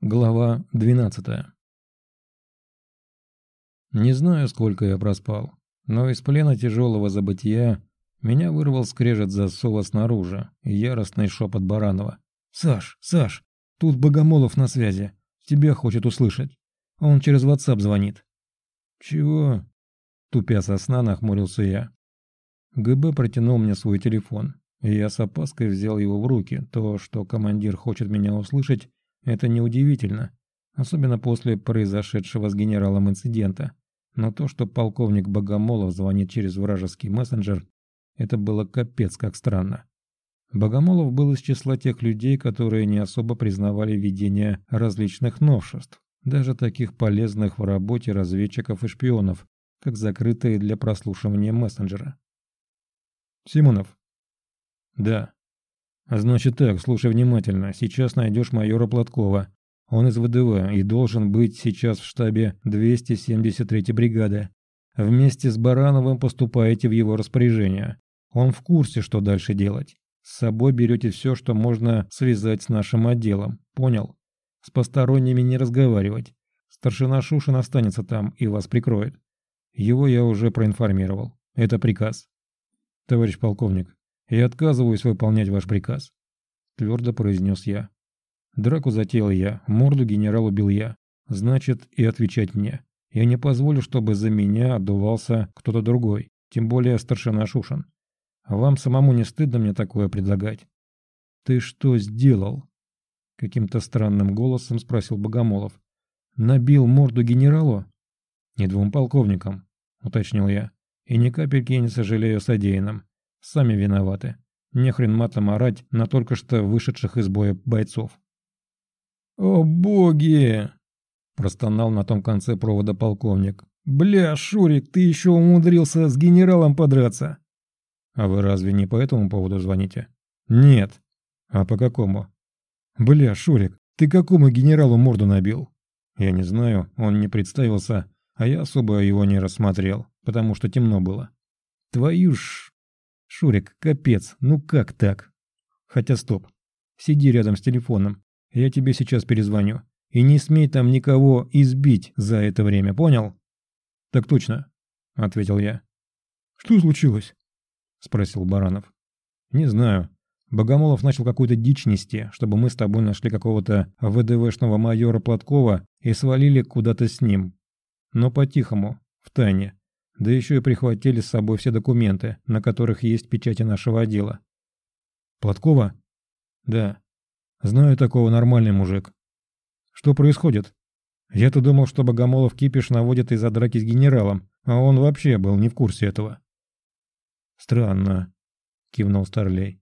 Глава 12 Не знаю, сколько я проспал, но из плена тяжелого забытия меня вырвал скрежет засова снаружи и яростный шепот Баранова. «Саш, Саш, тут Богомолов на связи. Тебя хочет услышать. Он через WhatsApp звонит». «Чего?» Тупя со сна, нахмурился я. ГБ протянул мне свой телефон, и я с опаской взял его в руки. То, что командир хочет меня услышать, это неудивительно, особенно после произошедшего с генералом инцидента. Но то, что полковник Богомолов звонит через вражеский мессенджер, это было капец как странно. Богомолов был из числа тех людей, которые не особо признавали ведение различных новшеств, даже таких полезных в работе разведчиков и шпионов, как закрытые для прослушивания мессенджера. «Симонов?» «Да», «Значит так, слушай внимательно. Сейчас найдешь майора Платкова. Он из ВДВ и должен быть сейчас в штабе 273-й бригады. Вместе с Барановым поступаете в его распоряжение. Он в курсе, что дальше делать. С собой берете все, что можно связать с нашим отделом. Понял? С посторонними не разговаривать. Старшина Шушин останется там и вас прикроет. Его я уже проинформировал. Это приказ. Товарищ полковник, «Я отказываюсь выполнять ваш приказ», – твердо произнес я. Драку затеял я, морду генералу бил я. Значит, и отвечать мне. Я не позволю, чтобы за меня отдувался кто-то другой, тем более старшина Шушин. Вам самому не стыдно мне такое предлагать? «Ты что сделал?» Каким-то странным голосом спросил Богомолов. «Набил морду генералу?» «Не двум полковникам», — уточнил я. «И ни капельки не сожалею о содеянном. Сами виноваты. Нехрен матом орать на только что вышедших из боя бойцов. «О боги!» – простонал на том конце провода полковник. «Бля, Шурик, ты еще умудрился с генералом подраться!» «А вы разве не по этому поводу звоните?» «Нет». «А по какому?» «Бля, Шурик, ты какому генералу морду набил?» «Я не знаю, он не представился, а я особо его не рассмотрел, потому что темно было». «Твою ж...» Шурик, капец, ну как так? Хотя стоп. Сиди рядом с телефоном. Я тебе сейчас перезвоню. И не смей там никого избить за это время, понял? Так точно, ответил я. Что случилось? Спросил Баранов. Не знаю. Богомолов начал какую-то дичь нести, чтобы мы с тобой нашли какого-то ВДВшного майора Платкова и свалили куда-то с ним. Но по-тихому, в тайне. Да еще и прихватили с собой все документы, на которых есть печати нашего отдела. Платкова? Да. Знаю такого, нормальный мужик. Что происходит? Я-то думал, что Богомолов кипиш наводит из-за драки с генералом, а он вообще был не в курсе этого. Странно, кивнул Старлей.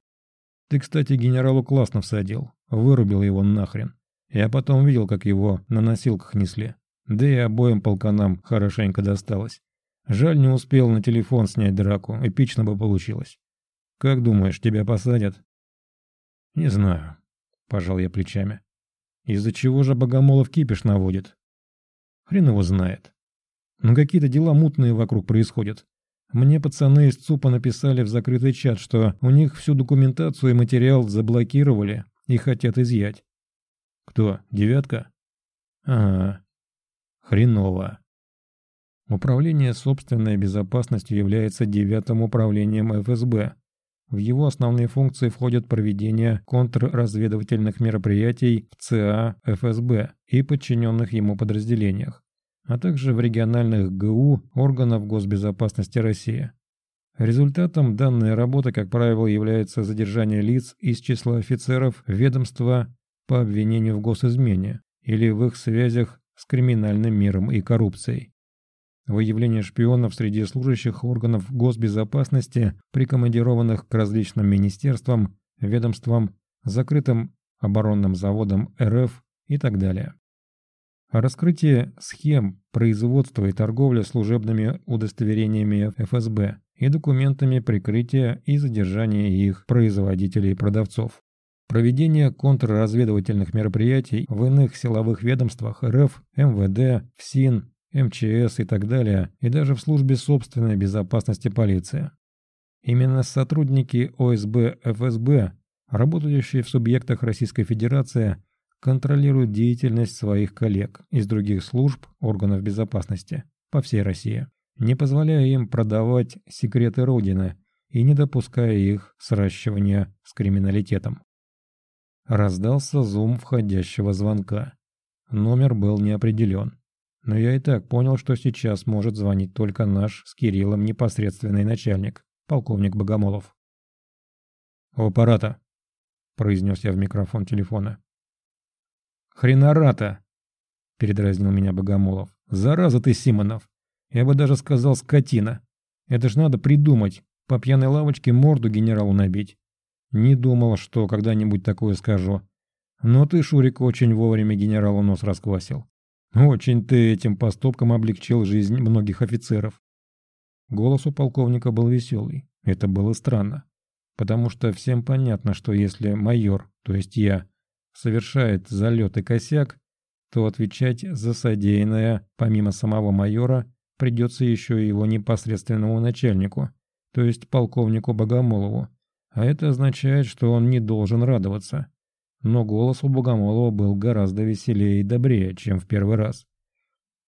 Ты, кстати, генералу классно всадил, вырубил его нахрен. Я потом видел, как его на носилках несли. Да и обоим полканам хорошенько досталось. Жаль, не успел на телефон снять драку, эпично бы получилось. Как думаешь, тебя посадят? Не знаю, пожал я плечами. Из-за чего же Богомолов кипиш наводит? Хрен его знает. Но какие-то дела мутные вокруг происходят. Мне пацаны из ЦУПа написали в закрытый чат, что у них всю документацию и материал заблокировали и хотят изъять. Кто, девятка? Ага. Хреново. Управление собственной безопасностью является девятым управлением ФСБ. В его основные функции входят проведение контрразведывательных мероприятий в ЦА ФСБ и подчиненных ему подразделениях, а также в региональных ГУ органов госбезопасности России. Результатом данной работы, как правило, является задержание лиц из числа офицеров ведомства по обвинению в госизмене или в их связях с криминальным миром и коррупцией. Выявление шпионов среди служащих органов госбезопасности, прикомандированных к различным министерствам, ведомствам, закрытым оборонным заводам РФ и так далее. Раскрытие схем производства и торговли служебными удостоверениями ФСБ и документами прикрытия и задержания их производителей и продавцов. Проведение контрразведывательных мероприятий в иных силовых ведомствах РФ, МВД, ФСИН, МЧС и так далее, и даже в службе собственной безопасности полиции. Именно сотрудники ОСБ ФСБ, работающие в субъектах Российской Федерации, контролирует деятельность своих коллег из других служб органов безопасности по всей России, не позволяя им продавать секреты Родины и не допуская их сращивания с криминалитетом. Раздался зум входящего звонка. Номер был не определен. Но я и так понял, что сейчас может звонить только наш с Кириллом непосредственный начальник, полковник Богомолов. «У аппарата», — произнес я в микрофон телефона. «Хренарата!» — передразнил меня Богомолов. «Зараза ты, Симонов! Я бы даже сказал скотина. Это ж надо придумать, по пьяной лавочке морду генералу набить. Не думал, что когда-нибудь такое скажу. Но ты, Шурик, очень вовремя генералу нос расквасил. Очень ты этим поступком облегчил жизнь многих офицеров. Голос у полковника был веселый. Это было странно. Потому что всем понятно, что если майор, то есть я, совершает залет и косяк, то отвечать за содеянное, помимо самого майора, придется еще и его непосредственному начальнику, то есть полковнику Богомолову. А это означает, что он не должен радоваться но голос у Богомолова был гораздо веселее и добрее, чем в первый раз.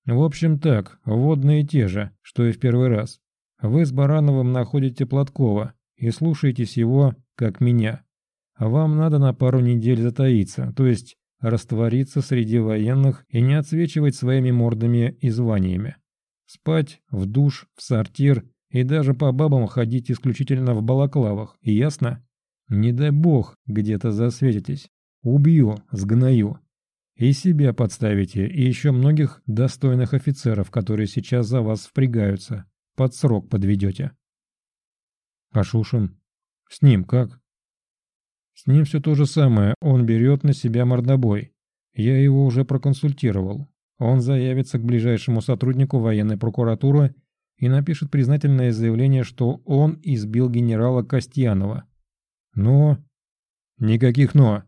В общем так, водные те же, что и в первый раз. Вы с Барановым находите Платкова и слушаетесь его, как меня. Вам надо на пару недель затаиться, то есть раствориться среди военных и не отсвечивать своими мордами и званиями. Спать, в душ, в сортир и даже по бабам ходить исключительно в балаклавах, ясно? Не дай бог где-то засветитесь. Убью, сгною. И себя подставите, и еще многих достойных офицеров, которые сейчас за вас впрягаются. Под срок подведете. А Шушин? С ним как? С ним все то же самое, он берет на себя мордобой. Я его уже проконсультировал. Он заявится к ближайшему сотруднику военной прокуратуры и напишет признательное заявление, что он избил генерала Костьянова. Но... Никаких «но». —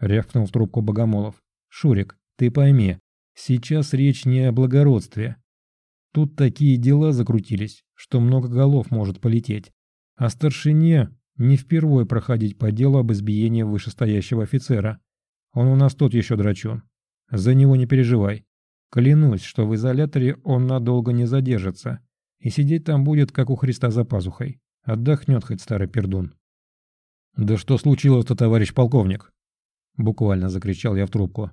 рявкнул в трубку Богомолов. «Шурик, ты пойми, сейчас речь не о благородстве. Тут такие дела закрутились, что много голов может полететь. А старшине не впервой проходить по делу об избиении вышестоящего офицера. Он у нас тот еще драчун. За него не переживай. Клянусь, что в изоляторе он надолго не задержится. И сидеть там будет, как у Христа за пазухой. Отдохнет хоть старый пердун. «Да что случилось-то, товарищ полковник?» Буквально закричал я в трубку.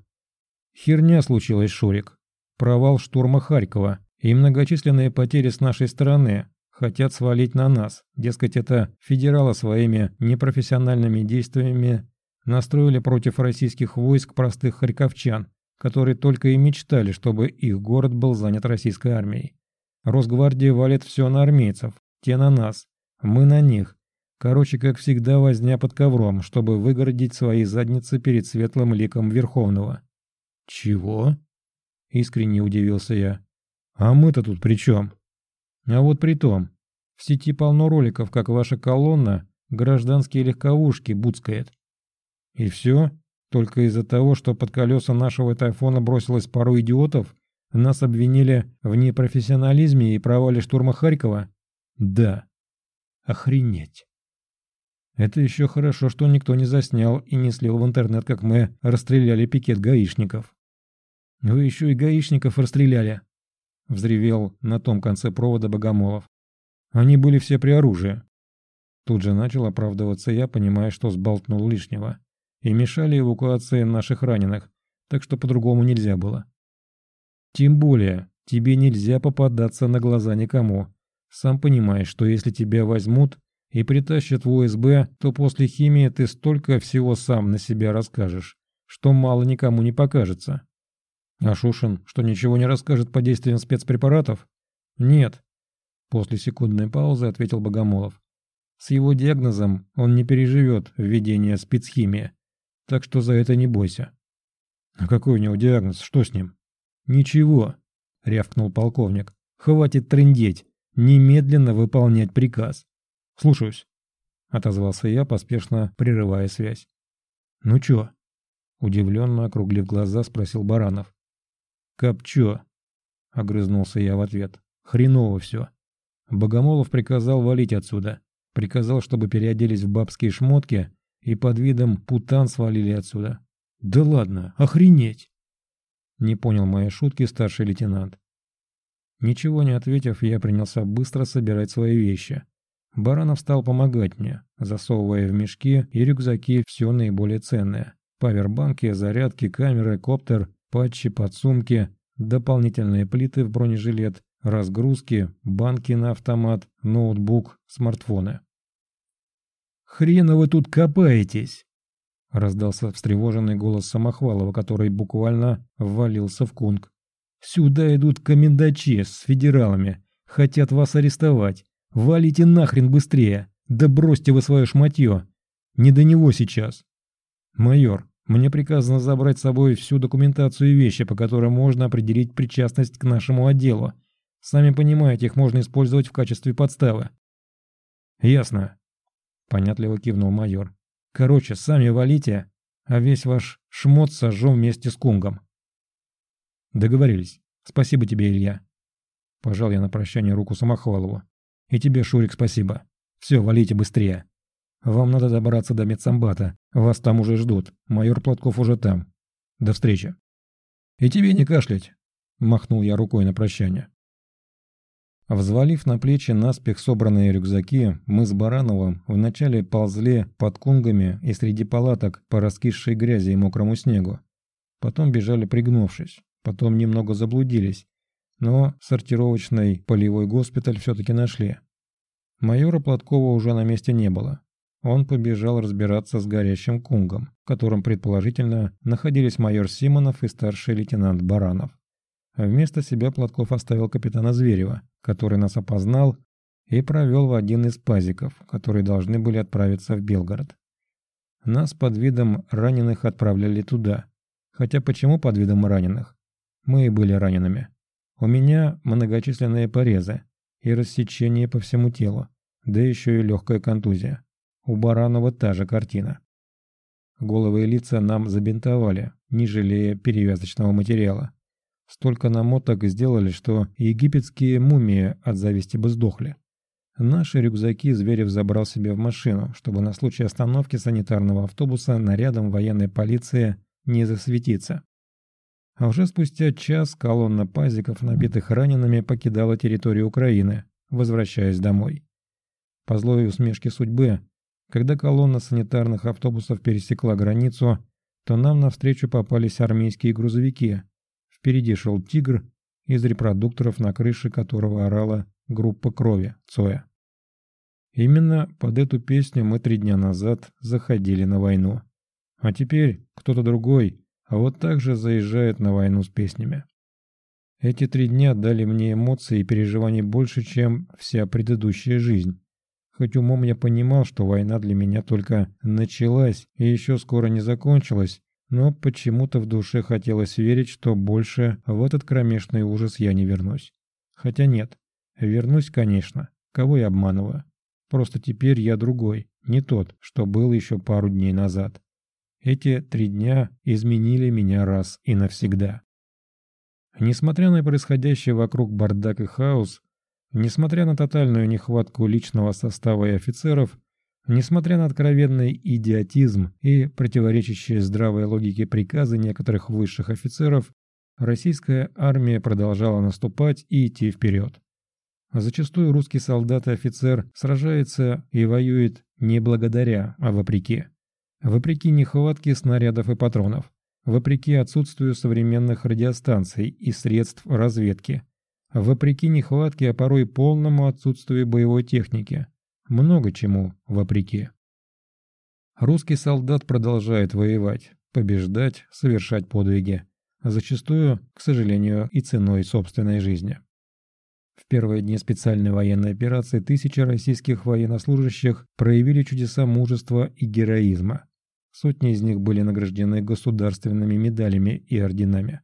Херня случилась, Шурик. Провал штурма Харькова и многочисленные потери с нашей стороны хотят свалить на нас. Дескать, это федералы своими непрофессиональными действиями настроили против российских войск простых харьковчан, которые только и мечтали, чтобы их город был занят российской армией. Росгвардия валит все на армейцев, те на нас, мы на них, Короче, как всегда, возня под ковром, чтобы выгородить свои задницы перед светлым ликом Верховного. «Чего?» — искренне удивился я. «А мы-то тут при чем?» «А вот при том, в сети полно роликов, как ваша колонна гражданские легковушки буцкает. И все? Только из-за того, что под колеса нашего тайфона бросилось пару идиотов, нас обвинили в непрофессионализме и провале штурма Харькова? Да. Охренеть. Это еще хорошо, что никто не заснял и не слил в интернет, как мы расстреляли пикет гаишников. «Вы еще и гаишников расстреляли!» — взревел на том конце провода Богомолов. «Они были все при оружии». Тут же начал оправдываться я, понимая, что сболтнул лишнего. И мешали эвакуации наших раненых, так что по-другому нельзя было. «Тем более, тебе нельзя попадаться на глаза никому. Сам понимаешь, что если тебя возьмут, и притащат в УСБ, то после химии ты столько всего сам на себя расскажешь, что мало никому не покажется. А Шушин, что ничего не расскажет по действиям спецпрепаратов? Нет. После секундной паузы ответил Богомолов. С его диагнозом он не переживет введение спецхимии, так что за это не бойся. А какой у него диагноз? Что с ним? Ничего, рявкнул полковник. Хватит трындеть, немедленно выполнять приказ. «Слушаюсь», — отозвался я, поспешно прерывая связь. «Ну чё?» — удивленно округлив глаза, спросил Баранов. «Копчё?» — огрызнулся я в ответ. «Хреново всё. Богомолов приказал валить отсюда. Приказал, чтобы переоделись в бабские шмотки и под видом путан свалили отсюда. Да ладно, охренеть! Не понял моей шутки старший лейтенант. Ничего не ответив, я принялся быстро собирать свои вещи. Баранов стал помогать мне, засовывая в мешки и рюкзаки все наиболее ценное. Павербанки, зарядки, камеры, коптер, патчи, подсумки, дополнительные плиты в бронежилет, разгрузки, банки на автомат, ноутбук, смартфоны. «Хрена вы тут копаетесь!» Раздался встревоженный голос Самохвалова, который буквально ввалился в кунг. «Сюда идут комендачи с федералами. Хотят вас арестовать. Валите нахрен быстрее. Да бросьте вы свое шматье. Не до него сейчас». «Майор, мне приказано забрать с собой всю документацию и вещи, по которым можно определить причастность к нашему отделу. Сами понимаете, их можно использовать в качестве подставы». «Ясно», — понятливо кивнул майор. Короче, сами валите, а весь ваш шмот сожжем вместе с кунгом. Договорились. Спасибо тебе, Илья. Пожал я на прощание руку Самохвалову. И тебе, Шурик, спасибо. Все, валите быстрее. Вам надо добраться до медсамбата. Вас там уже ждут. Майор Платков уже там. До встречи. И тебе не кашлять. Махнул я рукой на прощание. Взвалив на плечи наспех собранные рюкзаки, мы с Барановым вначале ползли под кунгами и среди палаток по раскисшей грязи и мокрому снегу. Потом бежали пригнувшись, потом немного заблудились, но сортировочный полевой госпиталь все-таки нашли. Майора Платкова уже на месте не было. Он побежал разбираться с горящим кунгом, в котором предположительно находились майор Симонов и старший лейтенант Баранов. Вместо себя Платков оставил капитана Зверева, который нас опознал и провел в один из пазиков, которые должны были отправиться в Белгород. Нас под видом раненых отправляли туда. Хотя почему под видом раненых? Мы и были ранеными. У меня многочисленные порезы и рассечения по всему телу, да еще и легкая контузия. У Баранова та же картина. Головы и лица нам забинтовали, не жалея перевязочного материала. Столько намоток сделали, что египетские мумии от зависти бы сдохли. Наши рюкзаки Зверев забрал себе в машину, чтобы на случай остановки санитарного автобуса нарядом военной полиции не засветиться. А уже спустя час колонна пазиков, набитых ранеными, покидала территорию Украины, возвращаясь домой. По злой усмешке судьбы, когда колонна санитарных автобусов пересекла границу, то нам навстречу попались армейские грузовики, Впереди шел тигр, из репродукторов на крыше которого орала группа крови Цоя. Именно под эту песню мы три дня назад заходили на войну. А теперь кто-то другой, а вот так же заезжает на войну с песнями. Эти три дня дали мне эмоции и переживаний больше, чем вся предыдущая жизнь. Хоть умом я понимал, что война для меня только началась и еще скоро не закончилась, но почему-то в душе хотелось верить, что больше в этот кромешный ужас я не вернусь. Хотя нет, вернусь, конечно, кого я обманываю. Просто теперь я другой, не тот, что был еще пару дней назад. Эти три дня изменили меня раз и навсегда. Несмотря на происходящее вокруг бардак и хаос, несмотря на тотальную нехватку личного состава и офицеров, Несмотря на откровенный идиотизм и противоречащие здравой логике приказы некоторых высших офицеров, российская армия продолжала наступать и идти вперед. Зачастую русский солдат и офицер сражается и воюет не благодаря, а вопреки. Вопреки нехватке снарядов и патронов, вопреки отсутствию современных радиостанций и средств разведки, вопреки нехватке, а порой полному отсутствию боевой техники – много чему вопреки. Русский солдат продолжает воевать, побеждать, совершать подвиги, зачастую, к сожалению, и ценой собственной жизни. В первые дни специальной военной операции тысячи российских военнослужащих проявили чудеса мужества и героизма. Сотни из них были награждены государственными медалями и орденами.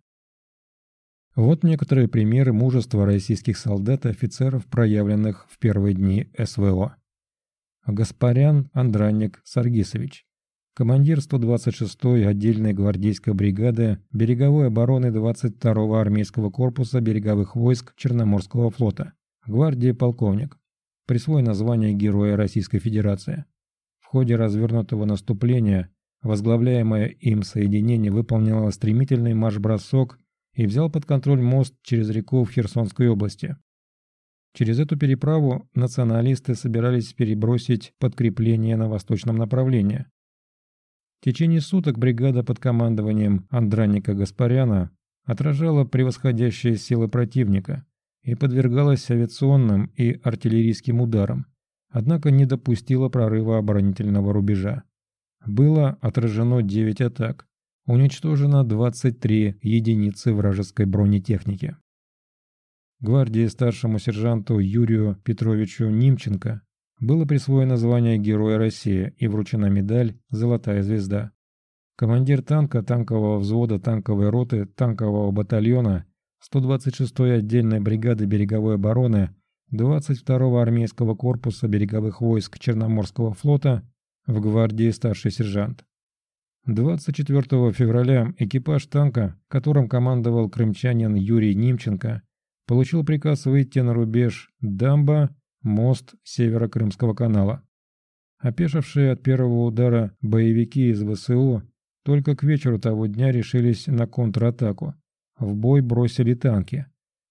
Вот некоторые примеры мужества российских солдат и офицеров, проявленных в первые дни СВО. Гаспарян Андранник Саргисович, командир 126-й отдельной гвардейской бригады береговой обороны 22-го армейского корпуса береговых войск Черноморского флота, гвардии полковник, присвоено название Героя Российской Федерации. В ходе развернутого наступления Возглавляемое им соединение выполнило стремительный марш-бросок и взял под контроль мост через реку в Херсонской области. Через эту переправу националисты собирались перебросить подкрепление на восточном направлении. В течение суток бригада под командованием Андранника Гаспаряна отражала превосходящие силы противника и подвергалась авиационным и артиллерийским ударам, однако не допустила прорыва оборонительного рубежа. Было отражено 9 атак, уничтожено 23 единицы вражеской бронетехники. Гвардии старшему сержанту Юрию Петровичу Нимченко было присвоено звание Героя России и вручена медаль «Золотая звезда». Командир танка танкового взвода танковой роты танкового батальона 126-й отдельной бригады береговой обороны 22-го армейского корпуса береговых войск Черноморского флота в гвардии старший сержант. 24 февраля экипаж танка, которым командовал крымчанин Юрий Нимченко, получил приказ выйти на рубеж Дамба, мост Северо-Крымского канала. Опешившие от первого удара боевики из ВСУ только к вечеру того дня решились на контратаку. В бой бросили танки.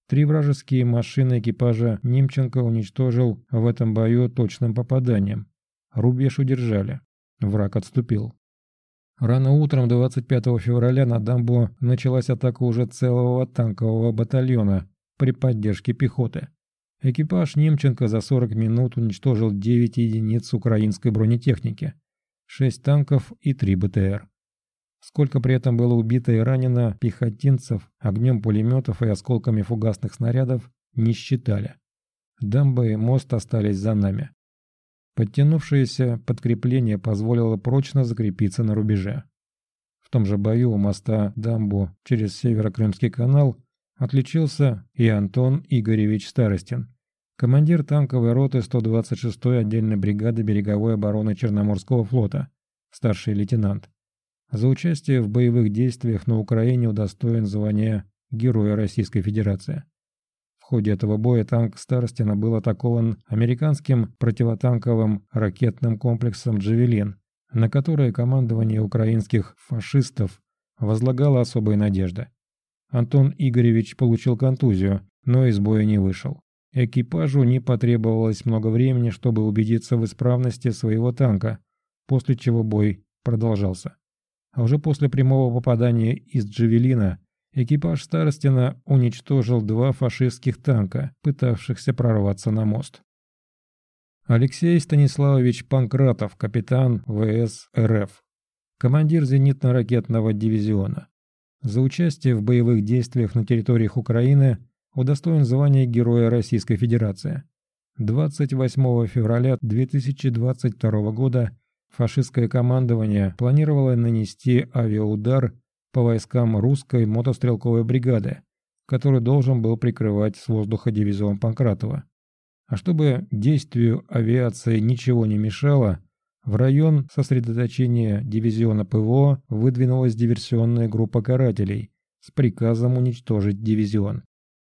Три вражеские машины экипажа Немченко уничтожил в этом бою точным попаданием. Рубеж удержали. Враг отступил. Рано утром 25 февраля на дамбу началась атака уже целого танкового батальона при поддержке пехоты. Экипаж Немченко за 40 минут уничтожил 9 единиц украинской бронетехники, 6 танков и 3 БТР. Сколько при этом было убито и ранено пехотинцев огнем пулеметов и осколками фугасных снарядов, не считали. Дамба и мост остались за нами. Подтянувшееся подкрепление позволило прочно закрепиться на рубеже. В том же бою у моста Дамбу через Северо-Крымский канал отличился и Антон Игоревич Старостин, командир танковой роты 126-й отдельной бригады береговой обороны Черноморского флота, старший лейтенант. За участие в боевых действиях на Украине удостоен звания Героя Российской Федерации. Ходе этого боя танк Старостина был атакован американским противотанковым ракетным комплексом «Джавелин», на которое командование украинских фашистов возлагало особые надежды. Антон Игоревич получил контузию, но из боя не вышел. Экипажу не потребовалось много времени, чтобы убедиться в исправности своего танка, после чего бой продолжался. А уже после прямого попадания из Джавелина экипаж Старостина уничтожил два фашистских танка, пытавшихся прорваться на мост. Алексей Станиславович Панкратов, капитан ВС РФ, командир зенитно-ракетного дивизиона. За участие в боевых действиях на территориях Украины удостоен звания Героя Российской Федерации. 28 февраля 2022 года фашистское командование планировало нанести авиаудар по войскам русской мотострелковой бригады, который должен был прикрывать с воздуха дивизион Панкратова. А чтобы действию авиации ничего не мешало, в район сосредоточения дивизиона ПВО выдвинулась диверсионная группа карателей с приказом уничтожить дивизион.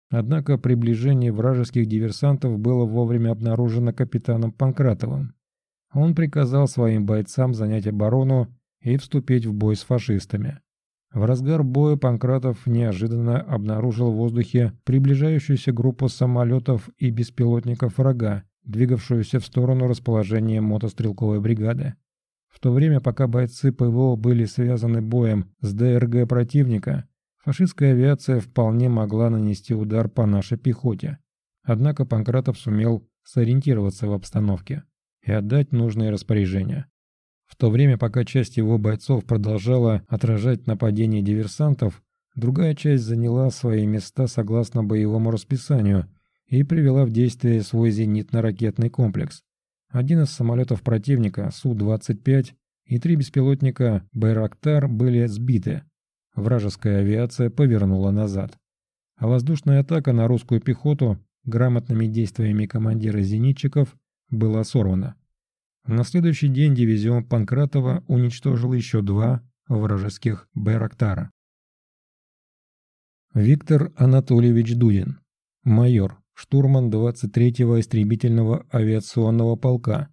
Однако приближение вражеских диверсантов было вовремя обнаружено капитаном Панкратовым. Он приказал своим бойцам занять оборону и вступить в бой с фашистами. В разгар боя Панкратов неожиданно обнаружил в воздухе приближающуюся группу самолетов и беспилотников врага, двигавшуюся в сторону расположения мотострелковой бригады. В то время, пока бойцы ПВО были связаны боем с ДРГ противника, фашистская авиация вполне могла нанести удар по нашей пехоте. Однако Панкратов сумел сориентироваться в обстановке и отдать нужные распоряжения. В то время, пока часть его бойцов продолжала отражать нападение диверсантов, другая часть заняла свои места согласно боевому расписанию и привела в действие свой зенитно-ракетный комплекс. Один из самолетов противника Су-25 и три беспилотника «Байрактар» были сбиты. Вражеская авиация повернула назад. А воздушная атака на русскую пехоту грамотными действиями командира зенитчиков была сорвана. На следующий день дивизион Панкратова уничтожил еще два вражеских «Байрактара». Виктор Анатольевич Дудин, майор, штурман 23-го истребительного авиационного полка,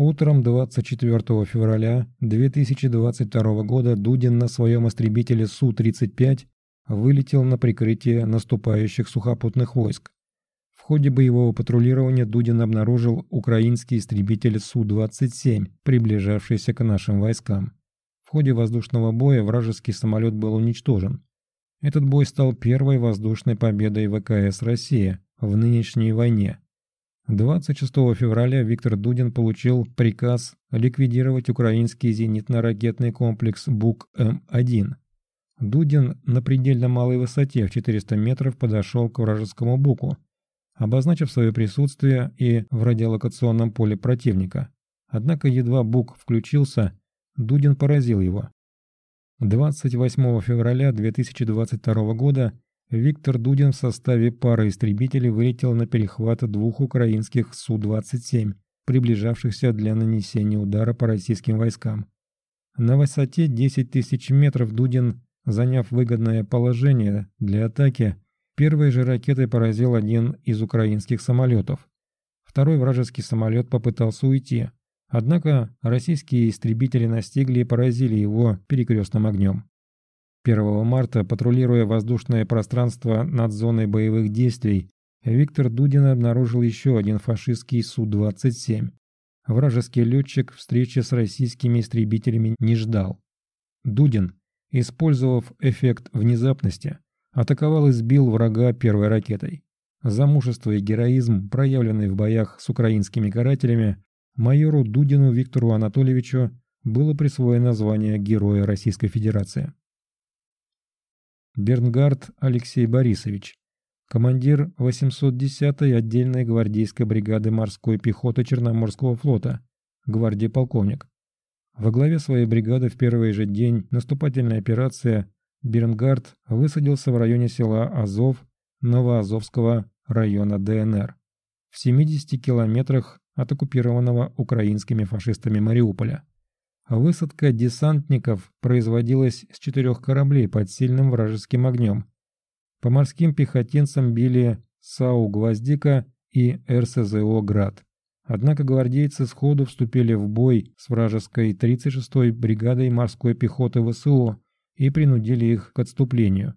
Утром 24 февраля 2022 года Дудин на своем истребителе Су-35 вылетел на прикрытие наступающих сухопутных войск. Ходе боевого патрулирования Дудин обнаружил украинский истребитель Су-27, приближавшийся к нашим войскам. В ходе воздушного боя вражеский самолет был уничтожен. Этот бой стал первой воздушной победой ВКС России в нынешней войне. 26 февраля Виктор Дудин получил приказ ликвидировать украинский зенитно-ракетный комплекс БУК-М1. Дудин на предельно малой высоте в 400 метров подошел к вражескому БУКу, обозначив свое присутствие и в радиолокационном поле противника. Однако едва БУК включился, Дудин поразил его. 28 февраля 2022 года Виктор Дудин в составе пары истребителей вылетел на перехват двух украинских Су-27, приближавшихся для нанесения удара по российским войскам. На высоте 10 тысяч метров Дудин, заняв выгодное положение для атаки, первой же ракетой поразил один из украинских самолетов. Второй вражеский самолет попытался уйти, однако российские истребители настигли и поразили его перекрестным огнем. 1 марта, патрулируя воздушное пространство над зоной боевых действий, Виктор Дудин обнаружил еще один фашистский Су-27. Вражеский летчик встречи с российскими истребителями не ждал. Дудин, использовав эффект внезапности, атаковал и сбил врага первой ракетой. За мужество и героизм, проявленный в боях с украинскими карателями, майору Дудину Виктору Анатольевичу было присвоено звание Героя Российской Федерации. Бернгард Алексей Борисович, командир 810-й отдельной гвардейской бригады морской пехоты Черноморского флота, гвардии полковник. Во главе своей бригады в первый же день наступательной операции Бернгард высадился в районе села Азов Новоазовского района ДНР, в 70 километрах от оккупированного украинскими фашистами Мариуполя. Высадка десантников производилась с четырех кораблей под сильным вражеским огнем. По морским пехотинцам били САУ «Гвоздика» и РСЗО «Град». Однако гвардейцы сходу вступили в бой с вражеской 36-й бригадой морской пехоты ВСУ и принудили их к отступлению.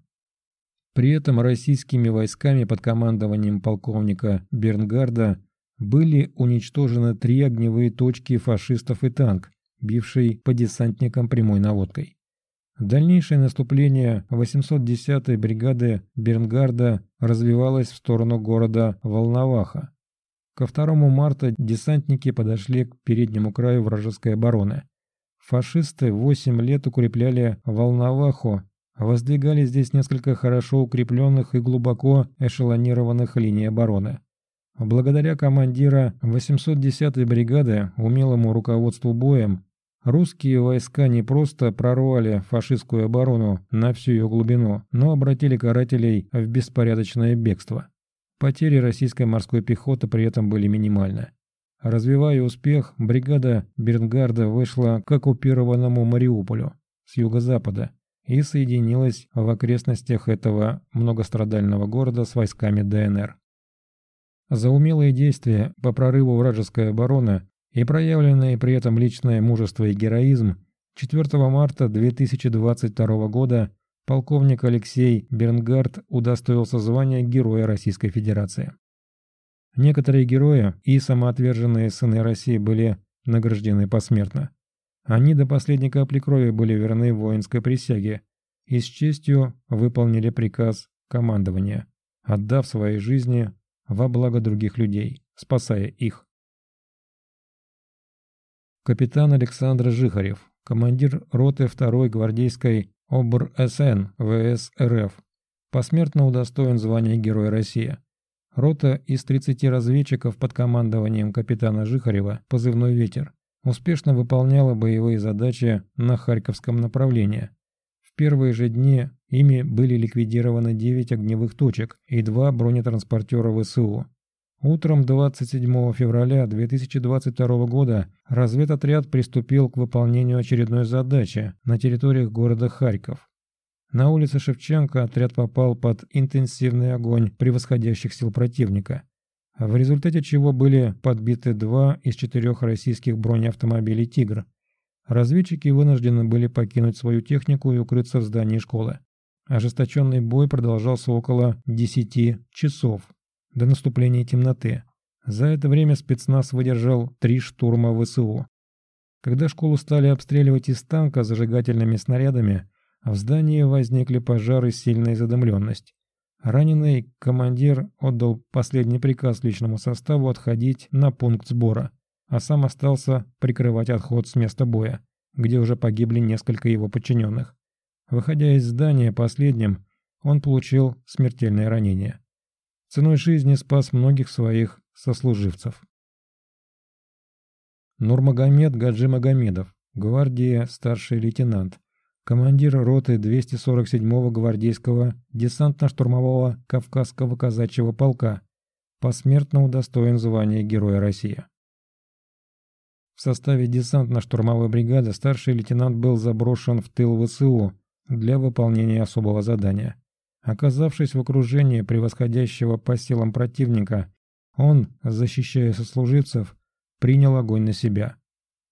При этом российскими войсками под командованием полковника Бернгарда были уничтожены три огневые точки фашистов и танк, бивший по десантникам прямой наводкой. Дальнейшее наступление 810-й бригады Бернгарда развивалось в сторону города Волноваха. Ко 2 марта десантники подошли к переднему краю вражеской обороны. Фашисты 8 лет укрепляли Волноваху, воздвигали здесь несколько хорошо укрепленных и глубоко эшелонированных линий обороны. Благодаря командира 810-й бригады, умелому руководству боем, Русские войска не просто прорвали фашистскую оборону на всю ее глубину, но обратили карателей в беспорядочное бегство. Потери российской морской пехоты при этом были минимальны. Развивая успех, бригада Бернгарда вышла к оккупированному Мариуполю с юго-запада и соединилась в окрестностях этого многострадального города с войсками ДНР. За умелые действия по прорыву вражеской обороны и проявленное при этом личное мужество и героизм 4 марта 2022 года полковник Алексей Бернгард удостоился звания Героя Российской Федерации. Некоторые герои и самоотверженные сыны России были награждены посмертно. Они до последней капли крови были верны воинской присяге и с честью выполнили приказ командования, отдав свои жизни во благо других людей, спасая их. Капитан Александр Жихарев, командир роты 2-й гвардейской ОБР-СН ВС РФ, посмертно удостоен звания Героя России. Рота из 30 разведчиков под командованием капитана Жихарева «Позывной ветер» успешно выполняла боевые задачи на Харьковском направлении. В первые же дни ими были ликвидированы 9 огневых точек и 2 бронетранспортера ВСУ. Утром 27 февраля 2022 года разведотряд приступил к выполнению очередной задачи на территориях города Харьков. На улице Шевченко отряд попал под интенсивный огонь превосходящих сил противника. в результате чего были подбиты два из четырех российских бронеавтомобилей «Тигр». Разведчики вынуждены были покинуть свою технику и укрыться в здании школы. Ожесточенный бой продолжался около 10 часов до наступления темноты. За это время спецназ выдержал три штурма ВСУ. Когда школу стали обстреливать из танка зажигательными снарядами, в здании возникли пожары и сильная задымленность. Раненый командир отдал последний приказ личному составу отходить на пункт сбора, а сам остался прикрывать отход с места боя, где уже погибли несколько его подчиненных. Выходя из здания последним, он получил смертельное ранение. Ценой жизни спас многих своих сослуживцев. Нурмагомед Гаджи Магомедов, гвардия старший лейтенант, командир роты 247-го гвардейского десантно-штурмового Кавказского казачьего полка, посмертно удостоен звания Героя России. В составе десантно-штурмовой бригады старший лейтенант был заброшен в тыл ВСУ для выполнения особого задания. Оказавшись в окружении превосходящего по силам противника, он, защищая сослуживцев, принял огонь на себя.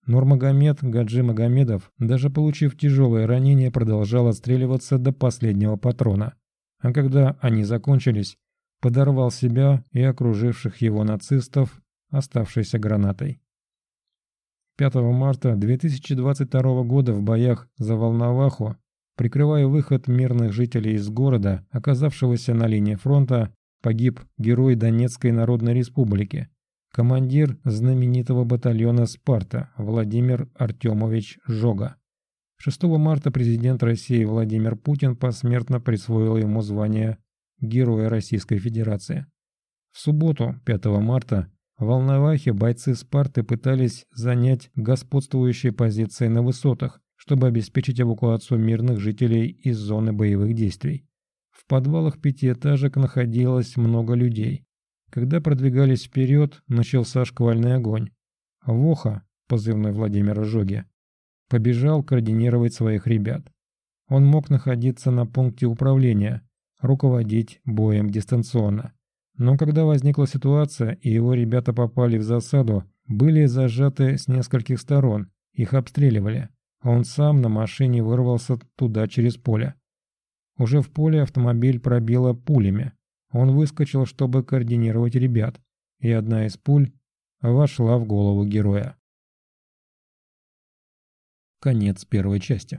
Нурмагомед Гаджи Магомедов, даже получив тяжелое ранение, продолжал отстреливаться до последнего патрона. А когда они закончились, подорвал себя и окруживших его нацистов оставшейся гранатой. 5 марта 2022 года в боях за Волноваху, прикрывая выход мирных жителей из города, оказавшегося на линии фронта, погиб герой Донецкой Народной Республики, командир знаменитого батальона «Спарта» Владимир Артемович Жога. 6 марта президент России Владимир Путин посмертно присвоил ему звание Героя Российской Федерации. В субботу, 5 марта, в Волновахе бойцы «Спарты» пытались занять господствующие позиции на высотах, чтобы обеспечить эвакуацию мирных жителей из зоны боевых действий. В подвалах пятиэтажек находилось много людей. Когда продвигались вперед, начался шквальный огонь. Воха, позывной Владимира Жоги, побежал координировать своих ребят. Он мог находиться на пункте управления, руководить боем дистанционно. Но когда возникла ситуация и его ребята попали в засаду, были зажаты с нескольких сторон, их обстреливали. Он сам на машине вырвался туда через поле. Уже в поле автомобиль пробило пулями. Он выскочил, чтобы координировать ребят, и одна из пуль вошла в голову героя. Конец первой части.